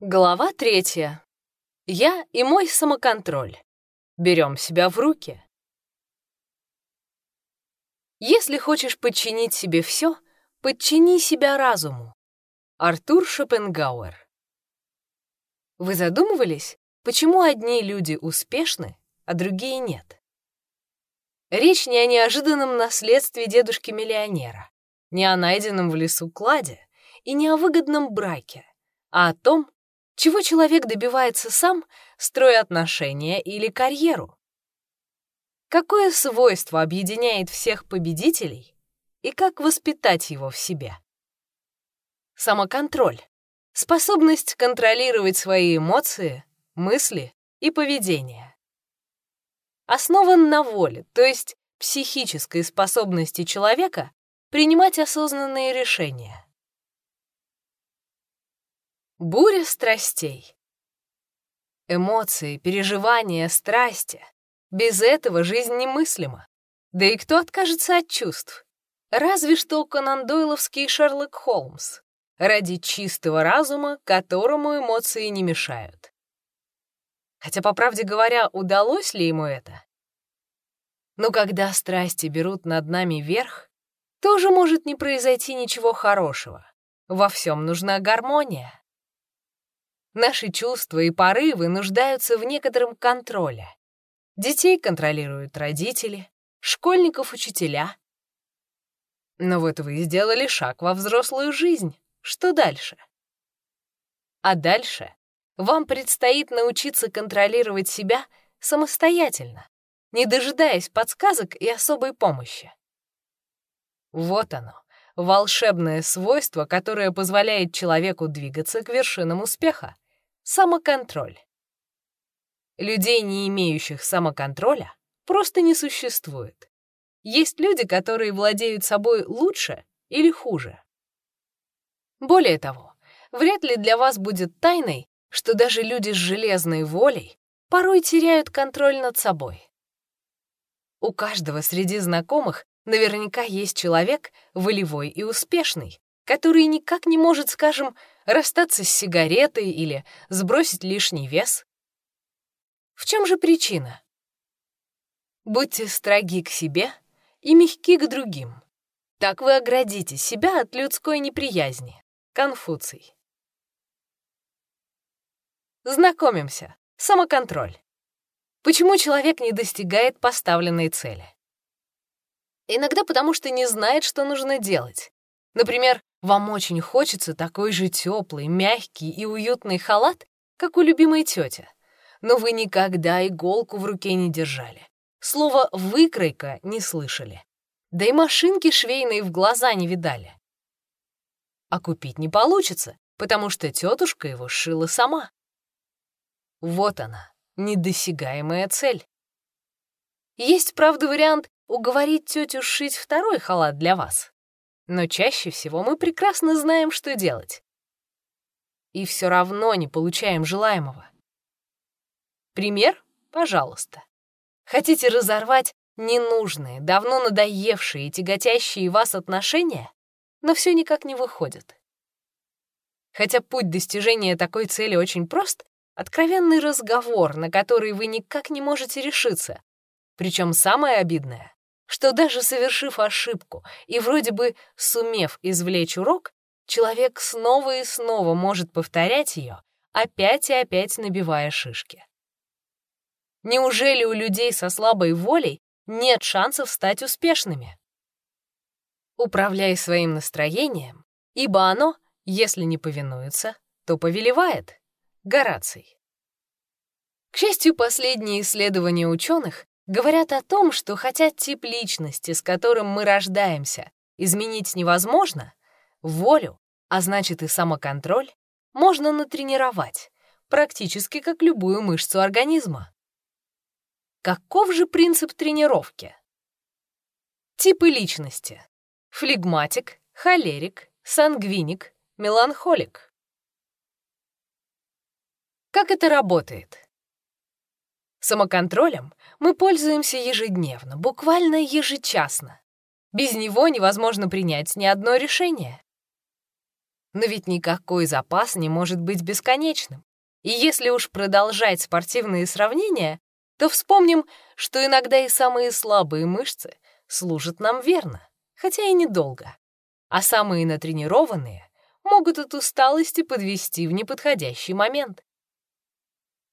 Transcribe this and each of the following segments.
Глава третья. Я и мой самоконтроль. Берем себя в руки. Если хочешь подчинить себе все, подчини себя разуму. Артур Шопенгауэр. Вы задумывались, почему одни люди успешны, а другие нет? Речь не о неожиданном наследстве дедушки-миллионера, не о найденном в лесу кладе и не о выгодном браке, а о том, чего человек добивается сам, строя отношения или карьеру? Какое свойство объединяет всех победителей и как воспитать его в себе? Самоконтроль. Способность контролировать свои эмоции, мысли и поведение. Основан на воле, то есть психической способности человека принимать осознанные решения. Буря страстей. Эмоции, переживания, страсти. Без этого жизнь немыслима. Да и кто откажется от чувств? Разве что Конан Дойловский Шерлок Холмс. Ради чистого разума, которому эмоции не мешают. Хотя, по правде говоря, удалось ли ему это? Но когда страсти берут над нами верх, тоже может не произойти ничего хорошего. Во всем нужна гармония. Наши чувства и порывы нуждаются в некотором контроле. Детей контролируют родители, школьников — учителя. Но вот вы сделали шаг во взрослую жизнь. Что дальше? А дальше вам предстоит научиться контролировать себя самостоятельно, не дожидаясь подсказок и особой помощи. Вот оно, волшебное свойство, которое позволяет человеку двигаться к вершинам успеха самоконтроль. Людей, не имеющих самоконтроля, просто не существует. Есть люди, которые владеют собой лучше или хуже. Более того, вряд ли для вас будет тайной, что даже люди с железной волей порой теряют контроль над собой. У каждого среди знакомых наверняка есть человек волевой и успешный, который никак не может, скажем, расстаться с сигаретой или сбросить лишний вес? В чем же причина? Будьте строги к себе и мягки к другим. Так вы оградите себя от людской неприязни. Конфуций. Знакомимся. Самоконтроль. Почему человек не достигает поставленной цели? Иногда потому, что не знает, что нужно делать. Например, вам очень хочется такой же теплый, мягкий и уютный халат, как у любимой тети, но вы никогда иголку в руке не держали. Слово «выкройка» не слышали. Да и машинки швейной в глаза не видали. А купить не получится, потому что тетушка его сшила сама. Вот она, недосягаемая цель. Есть, правда, вариант уговорить тетю сшить второй халат для вас. Но чаще всего мы прекрасно знаем, что делать. И все равно не получаем желаемого. Пример? Пожалуйста. Хотите разорвать ненужные, давно надоевшие и тяготящие вас отношения, но все никак не выходит. Хотя путь достижения такой цели очень прост, откровенный разговор, на который вы никак не можете решиться. Причем самое обидное, что даже совершив ошибку и вроде бы сумев извлечь урок, человек снова и снова может повторять ее, опять и опять набивая шишки. Неужели у людей со слабой волей нет шансов стать успешными? Управляй своим настроением, ибо оно, если не повинуется, то повелевает. Гораций. К счастью, последние исследования ученых говорят о том, что хотя тип личности, с которым мы рождаемся, изменить невозможно, волю, а значит и самоконтроль, можно натренировать, практически как любую мышцу организма. Каков же принцип тренировки? Типы личности. Флегматик, холерик, сангвиник, меланхолик. Как это работает? Самоконтролем мы пользуемся ежедневно, буквально ежечасно. Без него невозможно принять ни одно решение. Но ведь никакой запас не может быть бесконечным. И если уж продолжать спортивные сравнения, то вспомним, что иногда и самые слабые мышцы служат нам верно, хотя и недолго. А самые натренированные могут от усталости подвести в неподходящий момент.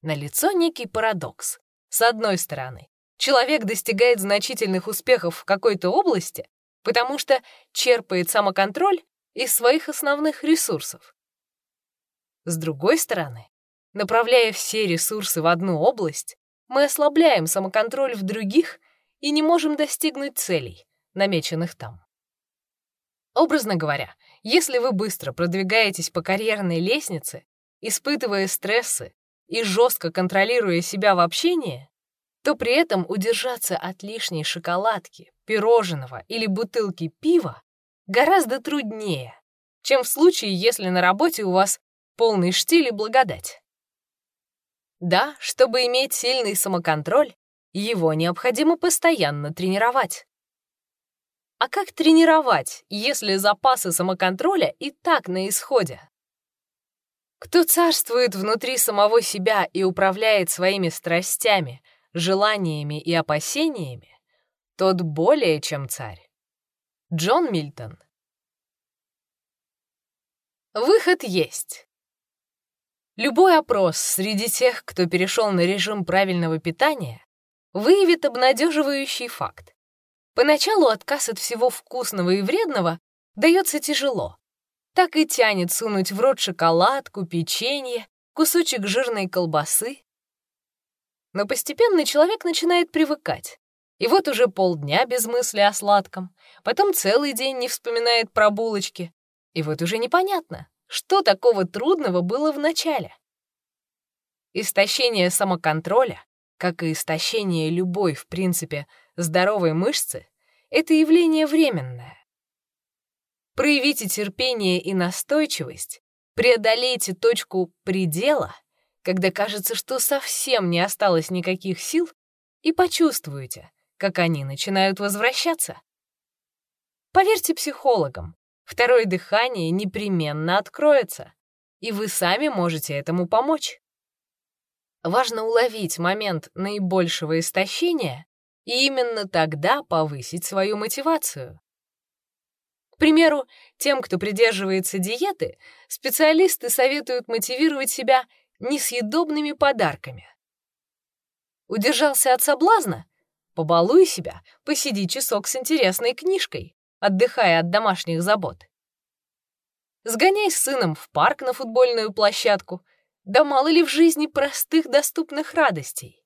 Налицо некий парадокс. С одной стороны, человек достигает значительных успехов в какой-то области, потому что черпает самоконтроль из своих основных ресурсов. С другой стороны, направляя все ресурсы в одну область, мы ослабляем самоконтроль в других и не можем достигнуть целей, намеченных там. Образно говоря, если вы быстро продвигаетесь по карьерной лестнице, испытывая стрессы и жестко контролируя себя в общении, то при этом удержаться от лишней шоколадки, пирожного или бутылки пива гораздо труднее, чем в случае, если на работе у вас полный штиль и благодать. Да, чтобы иметь сильный самоконтроль, его необходимо постоянно тренировать. А как тренировать, если запасы самоконтроля и так на исходе? Кто царствует внутри самого себя и управляет своими страстями, желаниями и опасениями, тот более чем царь. Джон Мильтон Выход есть. Любой опрос среди тех, кто перешел на режим правильного питания, выявит обнадеживающий факт. Поначалу отказ от всего вкусного и вредного дается тяжело. Так и тянет сунуть в рот шоколадку, печенье, кусочек жирной колбасы. Но постепенно человек начинает привыкать. И вот уже полдня без мысли о сладком, потом целый день не вспоминает про булочки. И вот уже непонятно, что такого трудного было в начале? Истощение самоконтроля, как и истощение любой, в принципе, здоровой мышцы, это явление временное. Проявите терпение и настойчивость, преодолейте точку предела, когда кажется, что совсем не осталось никаких сил, и почувствуете, как они начинают возвращаться. Поверьте психологам, Второе дыхание непременно откроется, и вы сами можете этому помочь. Важно уловить момент наибольшего истощения и именно тогда повысить свою мотивацию. К примеру, тем, кто придерживается диеты, специалисты советуют мотивировать себя несъедобными подарками. Удержался от соблазна? Побалуй себя, посиди часок с интересной книжкой отдыхая от домашних забот. Сгоняй с сыном в парк на футбольную площадку, да мало ли в жизни простых доступных радостей.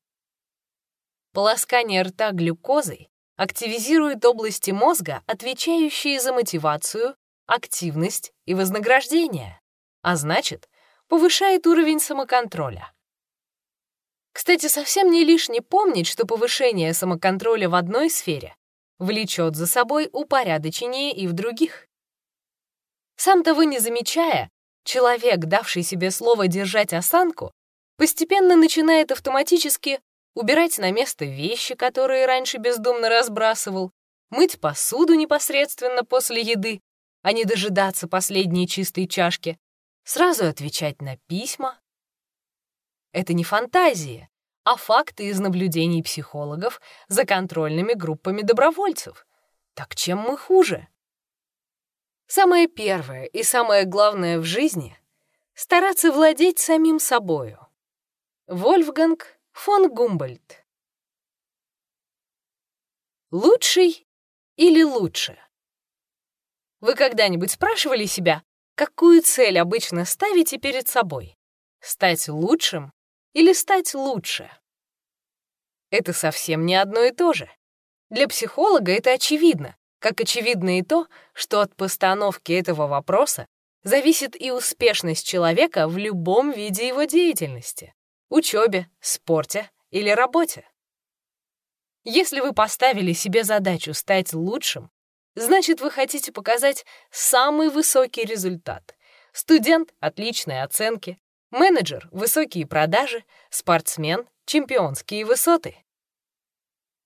Полоскание рта глюкозой активизирует области мозга, отвечающие за мотивацию, активность и вознаграждение, а значит, повышает уровень самоконтроля. Кстати, совсем не лишне помнить, что повышение самоконтроля в одной сфере влечет за собой упорядочение и в других. Сам того не замечая, человек, давший себе слово держать осанку, постепенно начинает автоматически убирать на место вещи, которые раньше бездумно разбрасывал, мыть посуду непосредственно после еды, а не дожидаться последней чистой чашки, сразу отвечать на письма. Это не фантазия, а факты из наблюдений психологов за контрольными группами добровольцев. Так чем мы хуже? Самое первое и самое главное в жизни — стараться владеть самим собою. Вольфганг фон Гумбольд Лучший или лучше? Вы когда-нибудь спрашивали себя, какую цель обычно ставите перед собой? Стать лучшим или стать лучше? Это совсем не одно и то же. Для психолога это очевидно, как очевидно и то, что от постановки этого вопроса зависит и успешность человека в любом виде его деятельности — учебе, спорте или работе. Если вы поставили себе задачу стать лучшим, значит, вы хотите показать самый высокий результат. Студент — отличные оценки, Менеджер — высокие продажи, спортсмен — чемпионские высоты.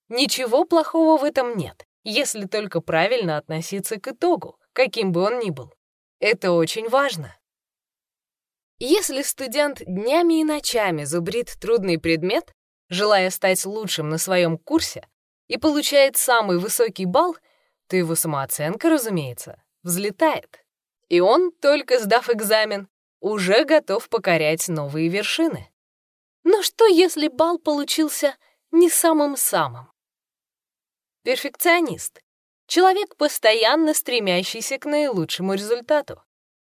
Ничего плохого в этом нет, если только правильно относиться к итогу, каким бы он ни был. Это очень важно. Если студент днями и ночами зубрит трудный предмет, желая стать лучшим на своем курсе, и получает самый высокий балл, то его самооценка, разумеется, взлетает. И он, только сдав экзамен, уже готов покорять новые вершины. Но что, если балл получился не самым-самым? Перфекционист — человек, постоянно стремящийся к наилучшему результату.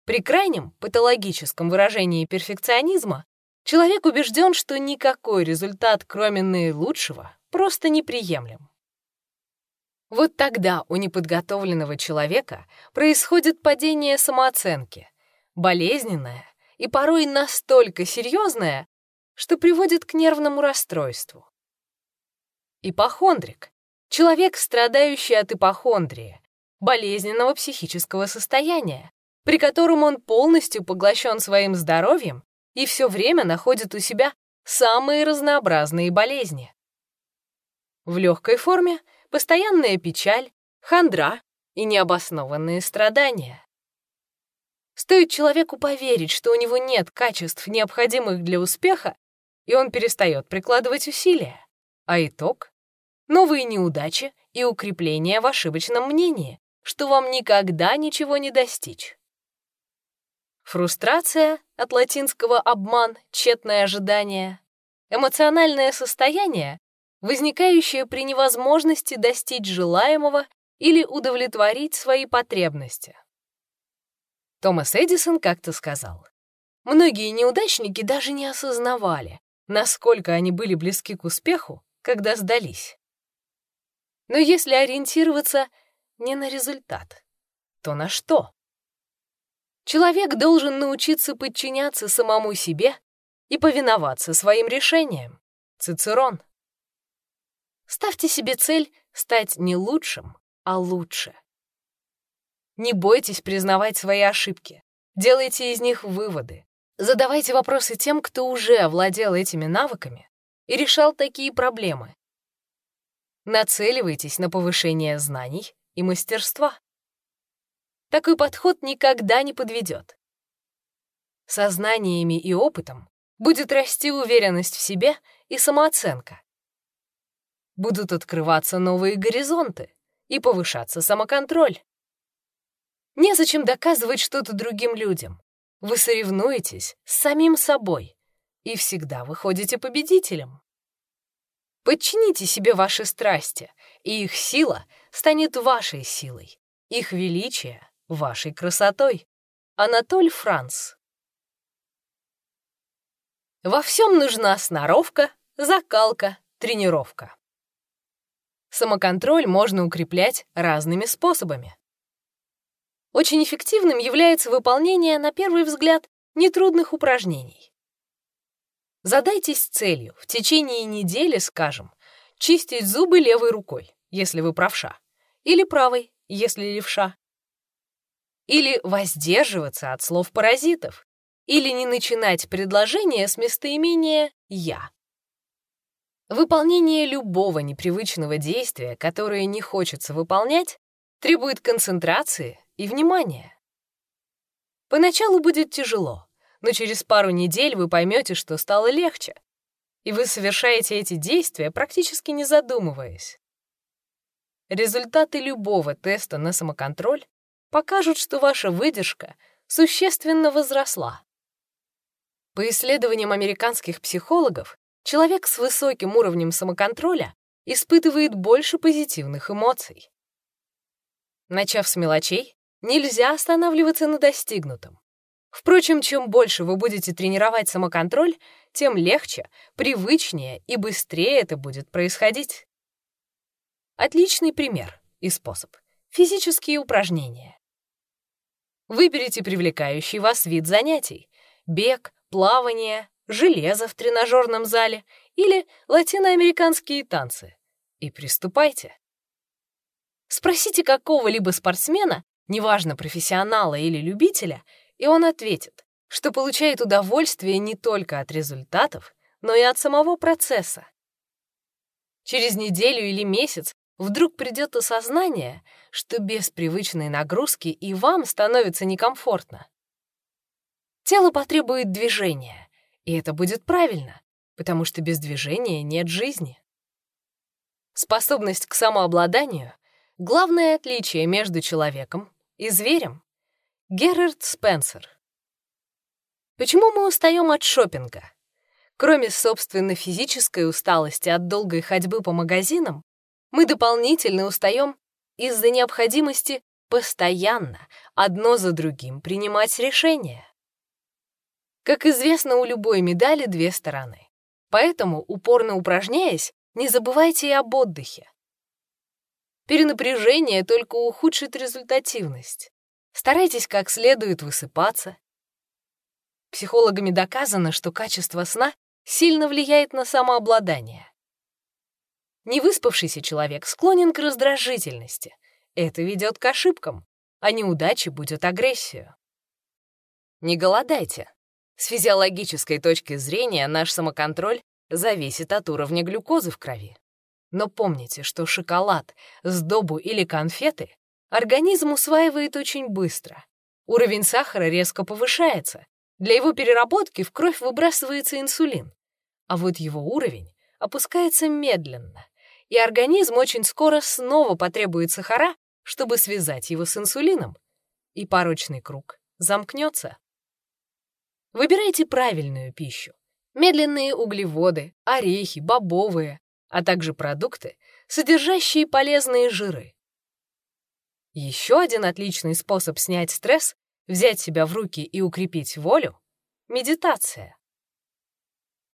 При крайнем патологическом выражении перфекционизма человек убежден, что никакой результат, кроме наилучшего, просто неприемлем. Вот тогда у неподготовленного человека происходит падение самооценки, болезненное и порой настолько серьезное, что приводит к нервному расстройству. Ипохондрик — человек, страдающий от ипохондрии, болезненного психического состояния, при котором он полностью поглощен своим здоровьем и все время находит у себя самые разнообразные болезни. В легкой форме — постоянная печаль, хандра и необоснованные страдания. Стоит человеку поверить, что у него нет качеств, необходимых для успеха, и он перестает прикладывать усилия. А итог — новые неудачи и укрепление в ошибочном мнении, что вам никогда ничего не достичь. Фрустрация, от латинского «обман», «тщетное ожидание», эмоциональное состояние, возникающее при невозможности достичь желаемого или удовлетворить свои потребности. Томас Эдисон как-то сказал, «Многие неудачники даже не осознавали, насколько они были близки к успеху, когда сдались. Но если ориентироваться не на результат, то на что? Человек должен научиться подчиняться самому себе и повиноваться своим решениям. Цицерон. Ставьте себе цель стать не лучшим, а лучше. Не бойтесь признавать свои ошибки. Делайте из них выводы. Задавайте вопросы тем, кто уже овладел этими навыками и решал такие проблемы. Нацеливайтесь на повышение знаний и мастерства. Такой подход никогда не подведет. Со знаниями и опытом будет расти уверенность в себе и самооценка. Будут открываться новые горизонты и повышаться самоконтроль. Незачем доказывать что-то другим людям. Вы соревнуетесь с самим собой и всегда выходите победителем. Подчините себе ваши страсти, и их сила станет вашей силой, их величие вашей красотой. Анатоль Франц. Во всем нужна сноровка, закалка, тренировка. Самоконтроль можно укреплять разными способами. Очень эффективным является выполнение, на первый взгляд, нетрудных упражнений. Задайтесь целью в течение недели, скажем, чистить зубы левой рукой, если вы правша, или правой, если левша или воздерживаться от слов паразитов, или не начинать предложение с местоимения «я». Выполнение любого непривычного действия, которое не хочется выполнять, требует концентрации и внимания. Поначалу будет тяжело, но через пару недель вы поймете, что стало легче, и вы совершаете эти действия, практически не задумываясь. Результаты любого теста на самоконтроль покажут, что ваша выдержка существенно возросла. По исследованиям американских психологов, человек с высоким уровнем самоконтроля испытывает больше позитивных эмоций. Начав с мелочей, нельзя останавливаться на достигнутом. Впрочем, чем больше вы будете тренировать самоконтроль, тем легче, привычнее и быстрее это будет происходить. Отличный пример и способ — физические упражнения. Выберите привлекающий вас вид занятий — бег, плавание, железо в тренажерном зале или латиноамериканские танцы и приступайте. Спросите какого-либо спортсмена, неважно, профессионала или любителя, и он ответит, что получает удовольствие не только от результатов, но и от самого процесса. Через неделю или месяц вдруг придет осознание, что без привычной нагрузки и вам становится некомфортно. Тело потребует движения, и это будет правильно, потому что без движения нет жизни. Способность к самообладанию — главное отличие между человеком и зверем. Герард Спенсер. Почему мы устаем от шопинга? Кроме собственной физической усталости от долгой ходьбы по магазинам, мы дополнительно устаем из-за необходимости постоянно, одно за другим, принимать решения. Как известно, у любой медали две стороны. Поэтому, упорно упражняясь, не забывайте и об отдыхе. Перенапряжение только ухудшит результативность. Старайтесь как следует высыпаться. Психологами доказано, что качество сна сильно влияет на самообладание. Невыспавшийся человек склонен к раздражительности. Это ведет к ошибкам, а неудача будет агрессию. Не голодайте. С физиологической точки зрения наш самоконтроль зависит от уровня глюкозы в крови. Но помните, что шоколад, сдобу или конфеты организм усваивает очень быстро. Уровень сахара резко повышается. Для его переработки в кровь выбрасывается инсулин. А вот его уровень опускается медленно, и организм очень скоро снова потребует сахара, чтобы связать его с инсулином, и порочный круг замкнется. Выбирайте правильную пищу. Медленные углеводы, орехи, бобовые, а также продукты, содержащие полезные жиры. Еще один отличный способ снять стресс, взять себя в руки и укрепить волю — медитация.